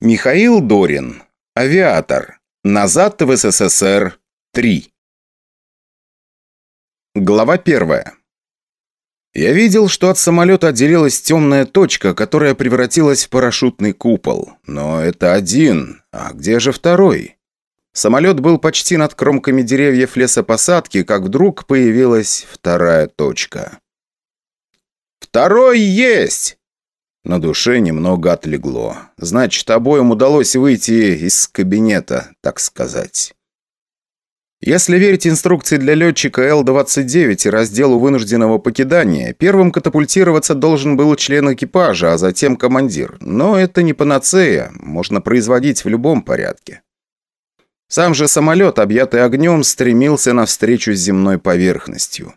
Михаил Дорин. Авиатор. Назад в СССР. 3. Глава первая. Я видел, что от самолета отделилась темная точка, которая превратилась в парашютный купол. Но это один. А где же второй? Самолет был почти над кромками деревьев лесопосадки, как вдруг появилась вторая точка. «Второй есть!» На душе немного отлегло. Значит, обоим удалось выйти из кабинета, так сказать. Если верить инструкции для летчика Л-29 и разделу вынужденного покидания, первым катапультироваться должен был член экипажа, а затем командир. Но это не панацея, можно производить в любом порядке. Сам же самолет, объятый огнем, стремился навстречу с земной поверхностью.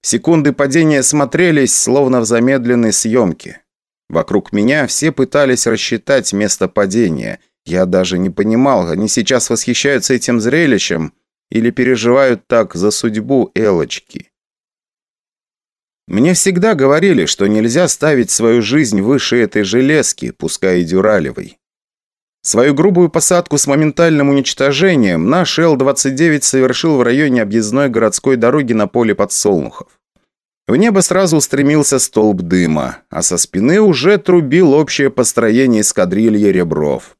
Секунды падения смотрелись, словно в замедленной съемке. Вокруг меня все пытались рассчитать место падения. Я даже не понимал, они сейчас восхищаются этим зрелищем или переживают так за судьбу Элочки. Мне всегда говорили, что нельзя ставить свою жизнь выше этой железки, пускай и дюралевой. Свою грубую посадку с моментальным уничтожением наш Л-29 совершил в районе объездной городской дороги на поле подсолнухов. В небо сразу устремился столб дыма, а со спины уже трубил общее построение эскадрильи Ребров.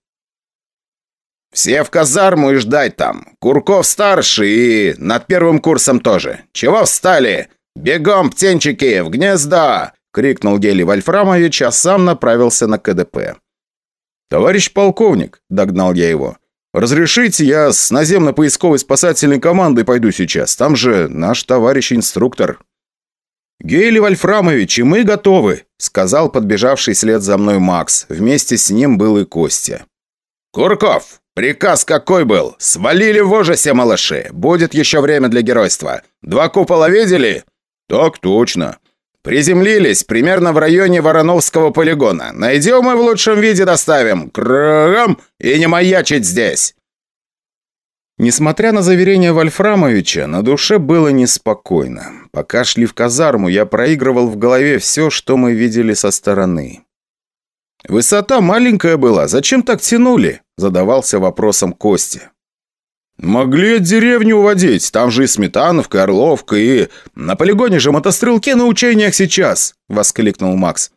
«Все в казарму и ждать там. Курков старший и над первым курсом тоже. Чего встали? Бегом, птенчики, в гнездо!» — крикнул Гели Вольфрамович, а сам направился на КДП. «Товарищ полковник», — догнал я его, — «разрешите, я с наземно-поисковой спасательной командой пойду сейчас. Там же наш товарищ-инструктор». «Гейли Вольфрамович, и мы готовы», — сказал подбежавший след за мной Макс. Вместе с ним был и Костя. «Курков, приказ какой был? Свалили в ужасе, малыши. Будет еще время для геройства. Два купола видели?» «Так точно». «Приземлились примерно в районе Вороновского полигона. Найдем и в лучшем виде доставим. Крам! И не маячить здесь!» Несмотря на заверения Вольфрамовича, на душе было неспокойно. Пока шли в казарму, я проигрывал в голове все, что мы видели со стороны. «Высота маленькая была, зачем так тянули?» – задавался вопросом Костя. «Могли от деревни уводить, там же и Сметановка, и Орловка, и... На полигоне же мотострелки на учениях сейчас!» – воскликнул Макс.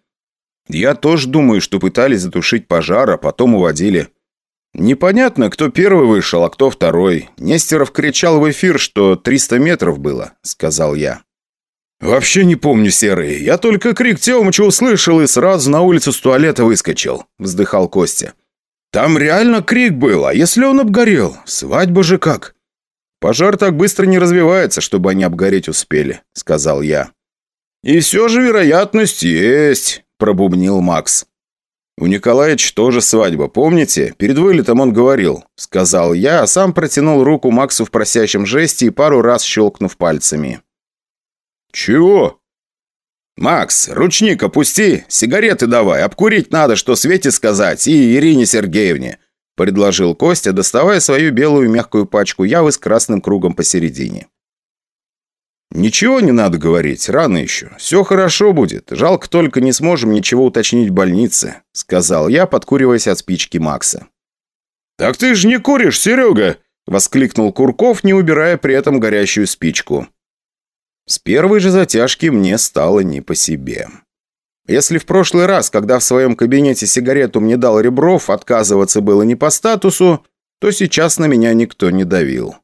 «Я тоже думаю, что пытались затушить пожар, а потом уводили». «Непонятно, кто первый вышел, а кто второй. Нестеров кричал в эфир, что 300 метров было», — сказал я. «Вообще не помню, Серый. Я только крик Темыча услышал и сразу на улицу с туалета выскочил», — вздыхал Костя. «Там реально крик был, а если он обгорел? Свадьба же как?» «Пожар так быстро не развивается, чтобы они обгореть успели», — сказал я. «И все же вероятность есть», — пробубнил Макс. «У Николаевича тоже свадьба, помните? Перед вылетом он говорил», — сказал я, а сам протянул руку Максу в просящем жесте и пару раз щелкнув пальцами. «Чего?» «Макс, ручник опусти, сигареты давай, обкурить надо, что Свете сказать, и Ирине Сергеевне», — предложил Костя, доставая свою белую мягкую пачку явы с красным кругом посередине. «Ничего не надо говорить, рано еще. Все хорошо будет. Жалко только не сможем ничего уточнить в больнице», сказал я, подкуриваясь от спички Макса. «Так ты ж не куришь, Серега!» воскликнул Курков, не убирая при этом горящую спичку. С первой же затяжки мне стало не по себе. Если в прошлый раз, когда в своем кабинете сигарету мне дал Ребров, отказываться было не по статусу, то сейчас на меня никто не давил.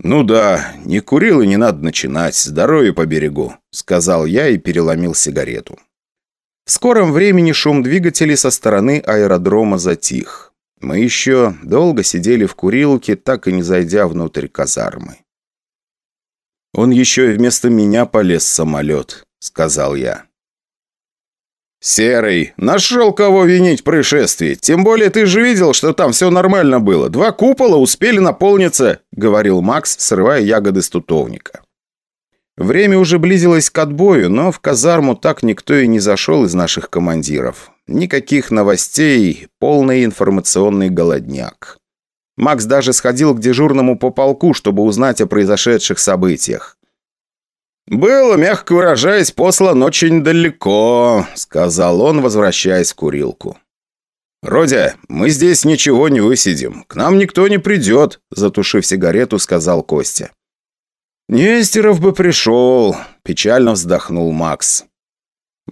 «Ну да, не курил и не надо начинать, здоровье по берегу», сказал я и переломил сигарету. В скором времени шум двигателей со стороны аэродрома затих. Мы еще долго сидели в курилке, так и не зайдя внутрь казармы. «Он еще и вместо меня полез в самолет», — сказал я. «Серый, нашел кого винить в происшествии. Тем более ты же видел, что там все нормально было. Два купола успели наполниться», — говорил Макс, срывая ягоды с тутовника. Время уже близилось к отбою, но в казарму так никто и не зашел из наших командиров. Никаких новостей, полный информационный голодняк. Макс даже сходил к дежурному по полку, чтобы узнать о произошедших событиях. «Было, мягко выражаясь, послан очень далеко», — сказал он, возвращаясь в курилку. «Родя, мы здесь ничего не высидим. К нам никто не придет», – затушив сигарету, сказал Костя. «Нестеров бы пришел», – печально вздохнул Макс.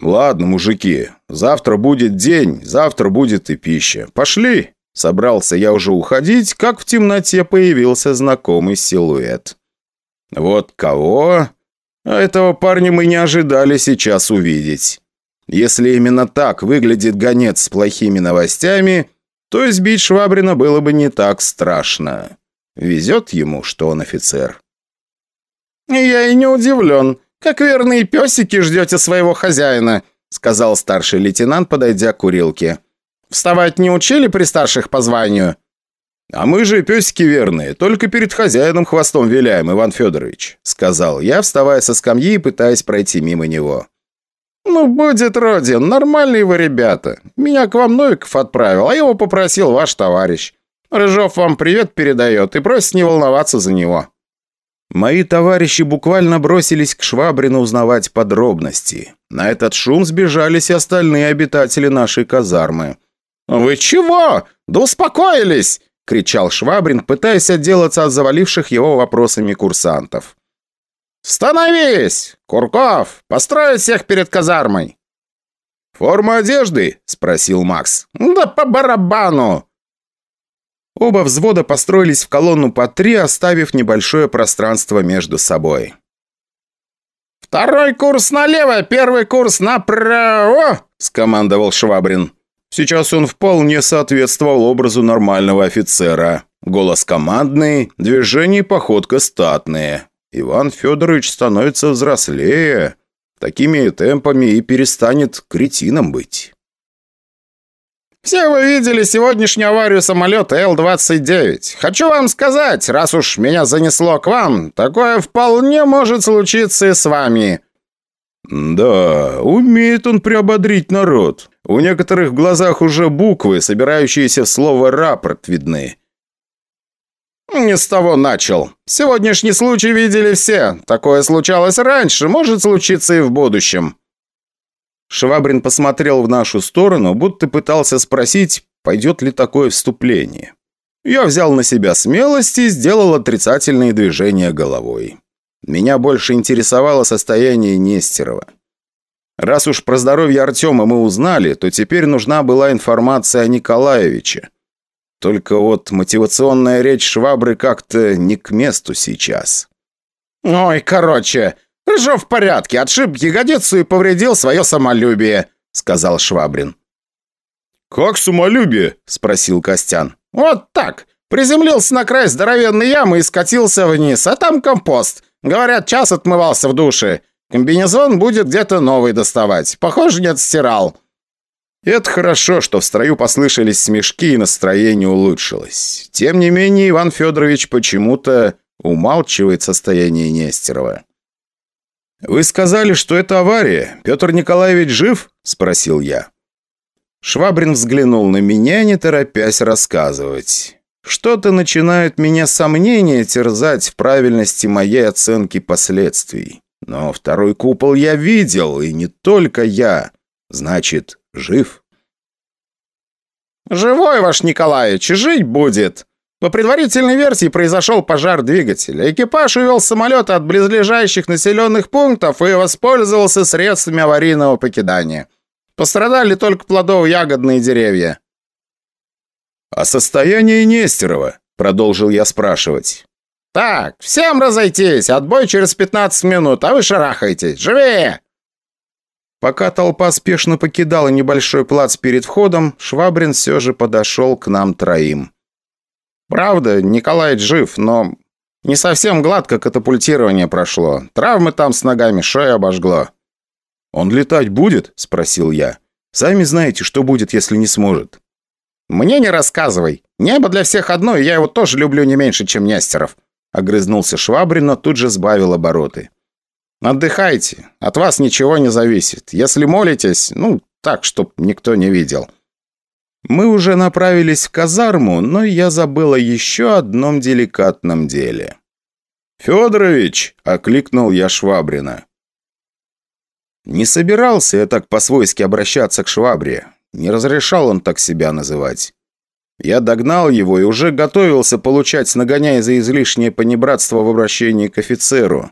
«Ладно, мужики, завтра будет день, завтра будет и пища. Пошли!» Собрался я уже уходить, как в темноте появился знакомый силуэт. «Вот кого?» Этого парня мы не ожидали сейчас увидеть. Если именно так выглядит гонец с плохими новостями, то избить Швабрина было бы не так страшно. Везет ему, что он офицер. «Я и не удивлен. Как верные песики ждете своего хозяина», сказал старший лейтенант, подойдя к курилке. «Вставать не учили при старших по званию?» «А мы же песики верные, только перед хозяином хвостом виляем, Иван Федорович», сказал я, вставая со скамьи и пытаясь пройти мимо него. «Ну, будет Родин, нормальные вы ребята. Меня к вам Новиков отправил, а его попросил ваш товарищ. Рыжов вам привет передает и просит не волноваться за него». Мои товарищи буквально бросились к Швабрину узнавать подробности. На этот шум сбежались и остальные обитатели нашей казармы. «Вы чего? Да успокоились!» – кричал Швабрин, пытаясь отделаться от заваливших его вопросами курсантов. «Становись! Курков, построить всех перед казармой!» «Форма одежды?» – спросил Макс. «Да по барабану!» Оба взвода построились в колонну по три, оставив небольшое пространство между собой. «Второй курс налево, первый курс направо!» – скомандовал Швабрин. Сейчас он вполне соответствовал образу нормального офицера. Голос командный, движения и походка статные. Иван Федорович становится взрослее. Такими темпами и перестанет кретином быть. «Все вы видели сегодняшнюю аварию самолета Л-29. Хочу вам сказать, раз уж меня занесло к вам, такое вполне может случиться и с вами». «Да, умеет он приободрить народ. У некоторых в глазах уже буквы, собирающиеся в слово «рапорт» видны». «Не с того начал. Сегодняшний случай видели все. Такое случалось раньше, может случиться и в будущем». Швабрин посмотрел в нашу сторону, будто пытался спросить, пойдет ли такое вступление. Я взял на себя смелость и сделал отрицательные движения головой. Меня больше интересовало состояние Нестерова. Раз уж про здоровье Артема мы узнали, то теперь нужна была информация о Николаевиче. Только вот мотивационная речь Швабры как-то не к месту сейчас. «Ой, короче, Рыжов в порядке, отшиб ягодицу и повредил свое самолюбие», — сказал Швабрин. «Как самолюбие?» — спросил Костян. «Вот так. Приземлился на край здоровенной ямы и скатился вниз, а там компост. Говорят, час отмывался в душе. Комбинезон будет где-то новый доставать. Похоже, не отстирал». Это хорошо, что в строю послышались смешки и настроение улучшилось. Тем не менее, Иван Федорович почему-то умалчивает состояние Нестерова. «Вы сказали, что это авария. Петр Николаевич жив?» – спросил я. Швабрин взглянул на меня, не торопясь рассказывать. Что-то начинают меня сомнения терзать в правильности моей оценки последствий. Но второй купол я видел, и не только я. Значит, жив. «Живой ваш Николаевич, жить будет!» По предварительной версии произошел пожар двигателя. Экипаж увел самолет от близлежащих населенных пунктов и воспользовался средствами аварийного покидания. Пострадали только плодово-ягодные деревья. «О состоянии Нестерова?» – продолжил я спрашивать. «Так, всем разойтись, отбой через 15 минут, а вы шарахайтесь, живее!» Пока толпа спешно покидала небольшой плац перед входом, Швабрин все же подошел к нам троим. Правда, Николай жив, но не совсем гладко катапультирование прошло. Травмы там с ногами, шею обожгло. «Он летать будет?» – спросил я. «Сами знаете, что будет, если не сможет». «Мне не рассказывай. Небо для всех одно, и я его тоже люблю не меньше, чем Нестеров». Огрызнулся Швабрин, но тут же сбавил обороты. «Отдыхайте. От вас ничего не зависит. Если молитесь, ну, так, чтоб никто не видел. Мы уже направились в казарму, но я забыл о еще одном деликатном деле. «Федорович!» – окликнул я Швабрина. Не собирался я так по-свойски обращаться к Швабре. Не разрешал он так себя называть. Я догнал его и уже готовился получать нагоняя за излишнее понебратство в обращении к офицеру.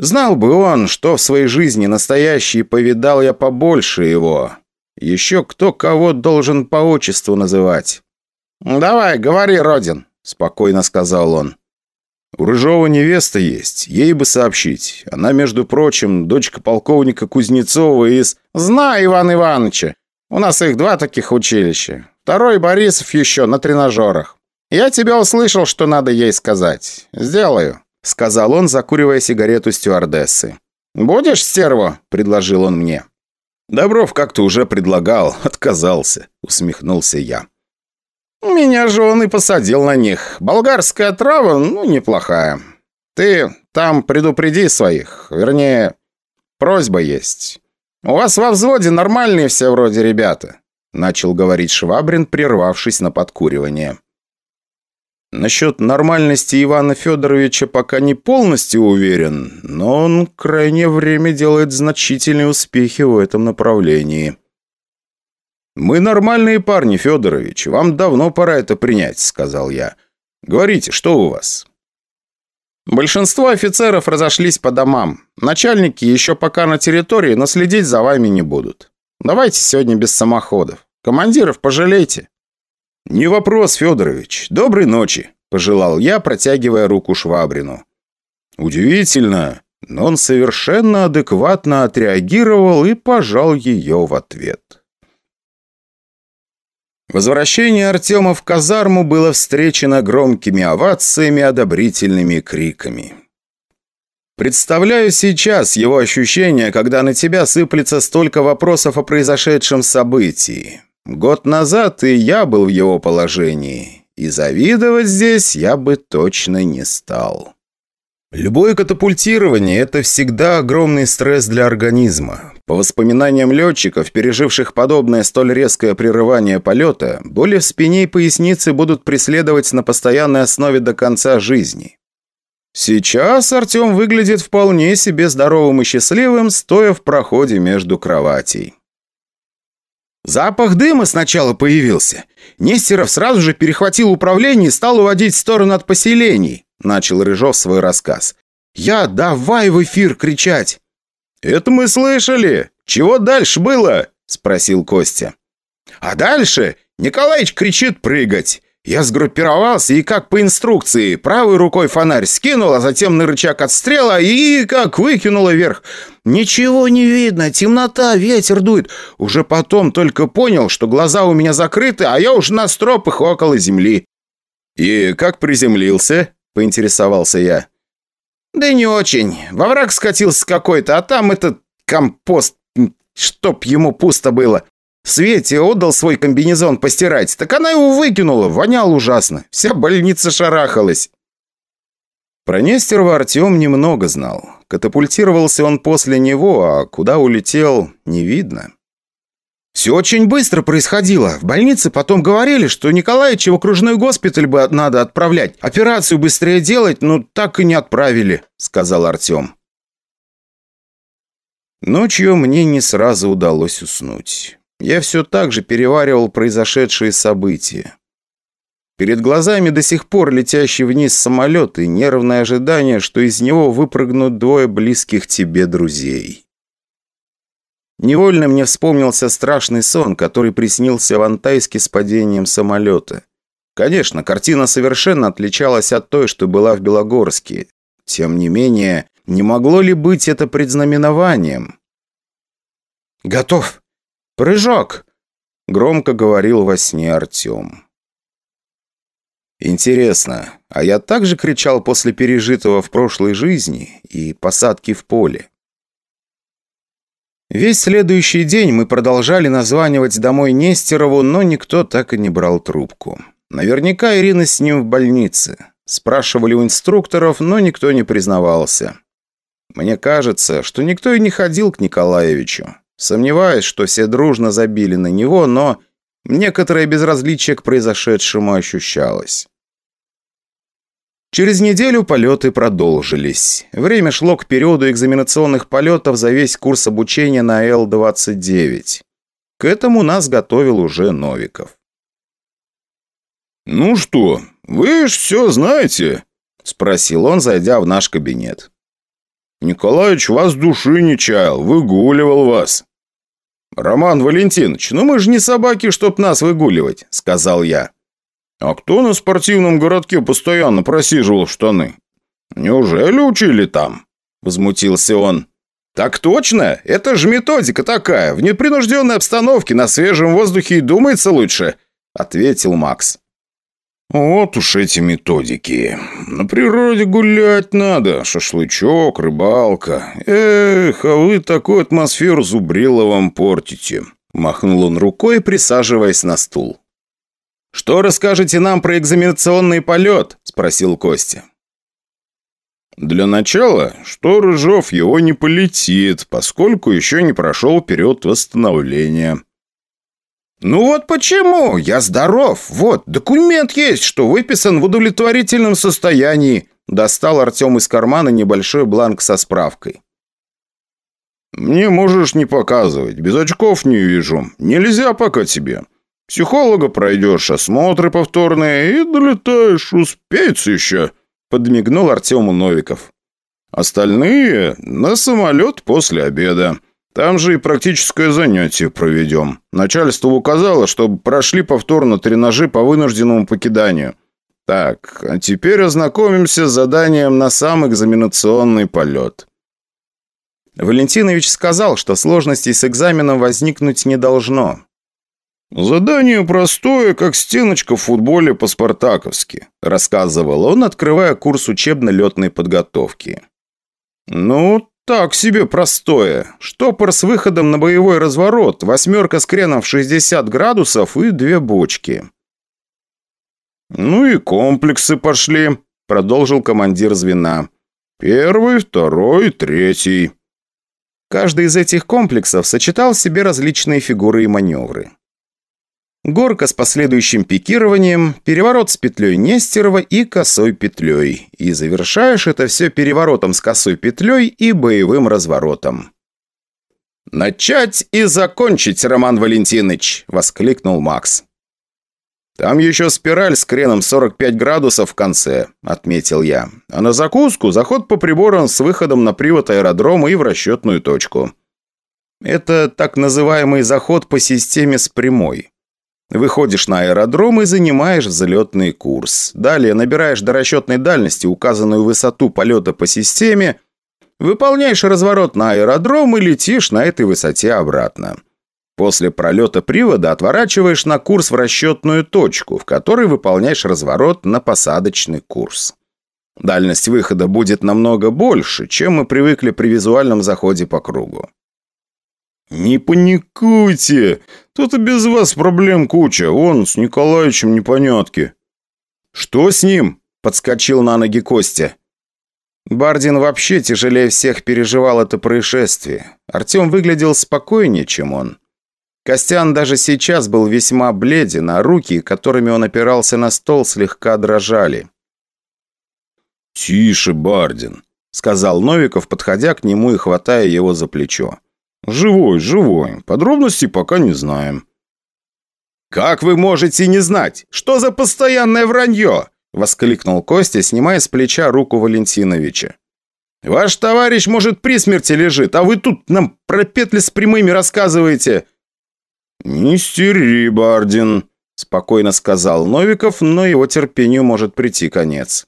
Знал бы он, что в своей жизни настоящий повидал я побольше его. Еще кто кого должен по отчеству называть. «Давай, говори, Родин», — спокойно сказал он. «У Рыжова невеста есть, ей бы сообщить. Она, между прочим, дочка полковника Кузнецова из...» «Знаю, Иван Ивановича. У нас их два таких училища. Второй Борисов еще на тренажерах. Я тебя услышал, что надо ей сказать. Сделаю», — сказал он, закуривая сигарету стюардессы. «Будешь стерву?» — предложил он мне. «Добров как-то уже предлагал, отказался», — усмехнулся я. «Меня же он и посадил на них. Болгарская трава, ну, неплохая. Ты там предупреди своих, вернее, просьба есть. У вас во взводе нормальные все вроде ребята. Начал говорить Швабрин, прервавшись на подкуривание. Насчет нормальности Ивана Федоровича пока не полностью уверен, но он крайнее время делает значительные успехи в этом направлении. «Мы нормальные парни, Федорович, вам давно пора это принять», — сказал я. «Говорите, что у вас?» «Большинство офицеров разошлись по домам. Начальники еще пока на территории, но следить за вами не будут. Давайте сегодня без самоходов. Командиров пожалейте». «Не вопрос, Федорович. Доброй ночи», – пожелал я, протягивая руку Швабрину. Удивительно, но он совершенно адекватно отреагировал и пожал ее в ответ. Возвращение Артема в казарму было встречено громкими овациями одобрительными криками. Представляю сейчас его ощущение, когда на тебя сыплется столько вопросов о произошедшем событии. Год назад и я был в его положении, и завидовать здесь я бы точно не стал. Любое катапультирование – это всегда огромный стресс для организма. По воспоминаниям летчиков, переживших подобное столь резкое прерывание полета, боли в спине и пояснице будут преследовать на постоянной основе до конца жизни. Сейчас Артем выглядит вполне себе здоровым и счастливым, стоя в проходе между кроватей. Запах дыма сначала появился. Нестеров сразу же перехватил управление и стал уводить в сторону от поселений, начал Рыжов свой рассказ. «Я давай в эфир кричать!» «Это мы слышали! Чего дальше было?» – спросил Костя. «А дальше Николаич кричит прыгать. Я сгруппировался и как по инструкции. Правой рукой фонарь скинул, а затем на рычаг отстрела и как выкинула вверх. Ничего не видно, темнота, ветер дует. Уже потом только понял, что глаза у меня закрыты, а я уже на стропах около земли. «И как приземлился?» – поинтересовался я. «Да не очень. Во враг скатился какой-то, а там этот компост, чтоб ему пусто было. Свете отдал свой комбинезон постирать, так она его выкинула, вонял ужасно. Вся больница шарахалась. Про Нестерова Артем немного знал. Катапультировался он после него, а куда улетел, не видно. Все очень быстро происходило. В больнице потом говорили, что Николаевича в окружной госпиталь бы надо отправлять. Операцию быстрее делать, но так и не отправили, сказал Артем. Ночью мне не сразу удалось уснуть я все так же переваривал произошедшие события. Перед глазами до сих пор летящий вниз самолет и нервное ожидание, что из него выпрыгнут двое близких тебе друзей. Невольно мне вспомнился страшный сон, который приснился в Антайске с падением самолета. Конечно, картина совершенно отличалась от той, что была в Белогорске. Тем не менее, не могло ли быть это предзнаменованием? «Готов!» «Прыжок!» — громко говорил во сне Артем. Интересно, а я также кричал после пережитого в прошлой жизни и посадки в поле? Весь следующий день мы продолжали названивать домой Нестерову, но никто так и не брал трубку. Наверняка Ирина с ним в больнице. Спрашивали у инструкторов, но никто не признавался. Мне кажется, что никто и не ходил к Николаевичу. Сомневаюсь, что все дружно забили на него, но некоторое безразличие к произошедшему ощущалось. Через неделю полеты продолжились. Время шло к периоду экзаменационных полетов за весь курс обучения на Л-29. К этому нас готовил уже Новиков. «Ну что, вы ж все знаете?» – спросил он, зайдя в наш кабинет. «Николаевич вас души не чаял, выгуливал вас». «Роман Валентинович, ну мы же не собаки, чтоб нас выгуливать», – сказал я. «А кто на спортивном городке постоянно просиживал штаны? Неужели учили там?» – возмутился он. «Так точно! Это же методика такая. В непринужденной обстановке на свежем воздухе и думается лучше», – ответил Макс. «Вот уж эти методики. На природе гулять надо. Шашлычок, рыбалка. Эх, а вы такую атмосферу Зубриловым портите». Махнул он рукой, присаживаясь на стул. «Что расскажете нам про экзаменационный полет?» – спросил Костя. «Для начала, что Рыжов его не полетит, поскольку еще не прошел период восстановления». «Ну вот почему? Я здоров. Вот, документ есть, что выписан в удовлетворительном состоянии». Достал Артем из кармана небольшой бланк со справкой. «Мне можешь не показывать. Без очков не вижу. Нельзя пока тебе. Психолога пройдешь, осмотры повторные и долетаешь. Успеется еще», — подмигнул Артему Новиков. «Остальные на самолет после обеда». Там же и практическое занятие проведем. Начальство указало, чтобы прошли повторно тренажи по вынужденному покиданию. Так, а теперь ознакомимся с заданием на сам экзаменационный полет. Валентинович сказал, что сложностей с экзаменом возникнуть не должно. «Задание простое, как стеночка в футболе по-спартаковски», рассказывал он, открывая курс учебно-летной подготовки. «Ну, так себе простое. Штопор с выходом на боевой разворот, восьмерка с креном в 60 градусов и две бочки. «Ну и комплексы пошли», — продолжил командир звена. «Первый, второй, третий». Каждый из этих комплексов сочетал в себе различные фигуры и маневры. Горка с последующим пикированием, переворот с петлей Нестерова и косой петлей. И завершаешь это все переворотом с косой петлей и боевым разворотом. «Начать и закончить, Роман Валентинович!» – воскликнул Макс. «Там еще спираль с креном 45 градусов в конце», – отметил я. «А на закуску заход по приборам с выходом на привод аэродрома и в расчетную точку». Это так называемый заход по системе с прямой. Выходишь на аэродром и занимаешь взлетный курс. Далее набираешь до расчетной дальности указанную высоту полета по системе, выполняешь разворот на аэродром и летишь на этой высоте обратно. После пролета привода отворачиваешь на курс в расчетную точку, в которой выполняешь разворот на посадочный курс. Дальность выхода будет намного больше, чем мы привыкли при визуальном заходе по кругу. «Не паникуйте! Тут и без вас проблем куча. Он с Николаевичем непонятки». «Что с ним?» – подскочил на ноги Костя. Бардин вообще тяжелее всех переживал это происшествие. Артем выглядел спокойнее, чем он. Костян даже сейчас был весьма бледен, а руки, которыми он опирался на стол, слегка дрожали. «Тише, Бардин», — сказал Новиков, подходя к нему и хватая его за плечо. «Живой, живой. Подробностей пока не знаем». «Как вы можете не знать? Что за постоянное вранье?» – воскликнул Костя, снимая с плеча руку Валентиновича. «Ваш товарищ, может, при смерти лежит, а вы тут нам про петли с прямыми рассказываете». «Не стери, Бардин», – спокойно сказал Новиков, но его терпению может прийти конец.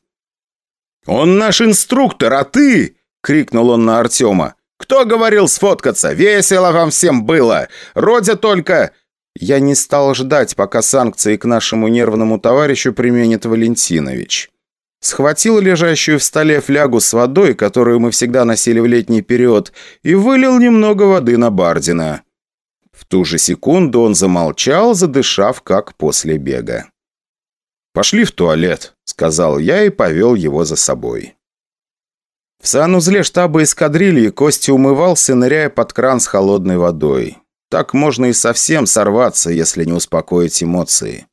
«Он наш инструктор, а ты?» – крикнул он на Артема. Кто говорил сфоткаться? Весело вам всем было. Родя только...» Я не стал ждать, пока санкции к нашему нервному товарищу применит Валентинович. Схватил лежащую в столе флягу с водой, которую мы всегда носили в летний период, и вылил немного воды на Бардина. В ту же секунду он замолчал, задышав, как после бега. «Пошли в туалет», — сказал я и повел его за собой. В санузле штаба эскадрильи Костя умывался, ныряя под кран с холодной водой. Так можно и совсем сорваться, если не успокоить эмоции.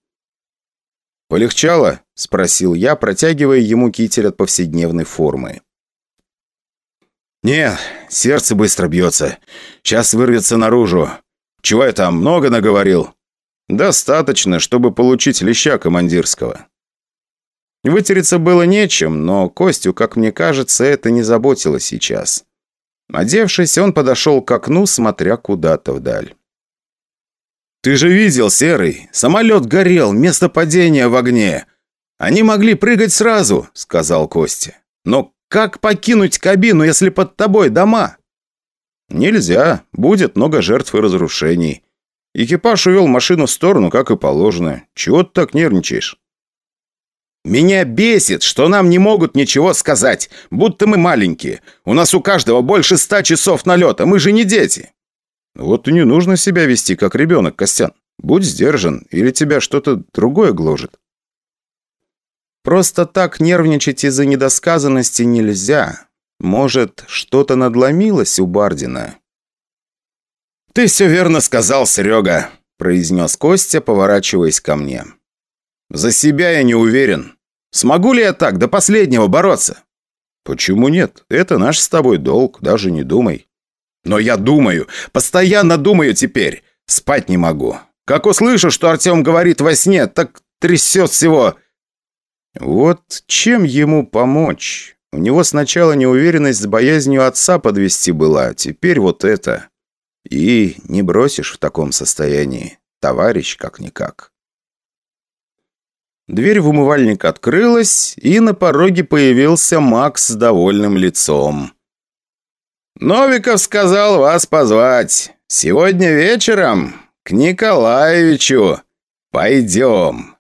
«Полегчало?» – спросил я, протягивая ему китель от повседневной формы. «Не, сердце быстро бьется. Сейчас вырвется наружу. Чего я там много наговорил?» «Достаточно, чтобы получить леща командирского». Вытереться было нечем, но Костю, как мне кажется, это не заботило сейчас. Одевшись, он подошел к окну, смотря куда-то вдаль. «Ты же видел, Серый, самолет горел, место падения в огне. Они могли прыгать сразу», — сказал Костя. «Но как покинуть кабину, если под тобой дома?» «Нельзя. Будет много жертв и разрушений. Экипаж увел машину в сторону, как и положено. Чего ты так нервничаешь?» «Меня бесит, что нам не могут ничего сказать, будто мы маленькие. У нас у каждого больше ста часов налета, мы же не дети». «Вот и не нужно себя вести, как ребенок, Костян. Будь сдержан, или тебя что-то другое гложет». «Просто так нервничать из-за недосказанности нельзя. Может, что-то надломилось у Бардина?» «Ты все верно сказал, Серега», – произнес Костя, поворачиваясь ко мне. «За себя я не уверен. Смогу ли я так до последнего бороться?» «Почему нет? Это наш с тобой долг, даже не думай». «Но я думаю, постоянно думаю теперь. Спать не могу. Как услышу, что Артем говорит во сне, так трясет всего». «Вот чем ему помочь? У него сначала неуверенность с боязнью отца подвести была, теперь вот это. И не бросишь в таком состоянии, товарищ как-никак». Дверь в умывальник открылась, и на пороге появился Макс с довольным лицом. «Новиков сказал вас позвать. Сегодня вечером к Николаевичу. Пойдем».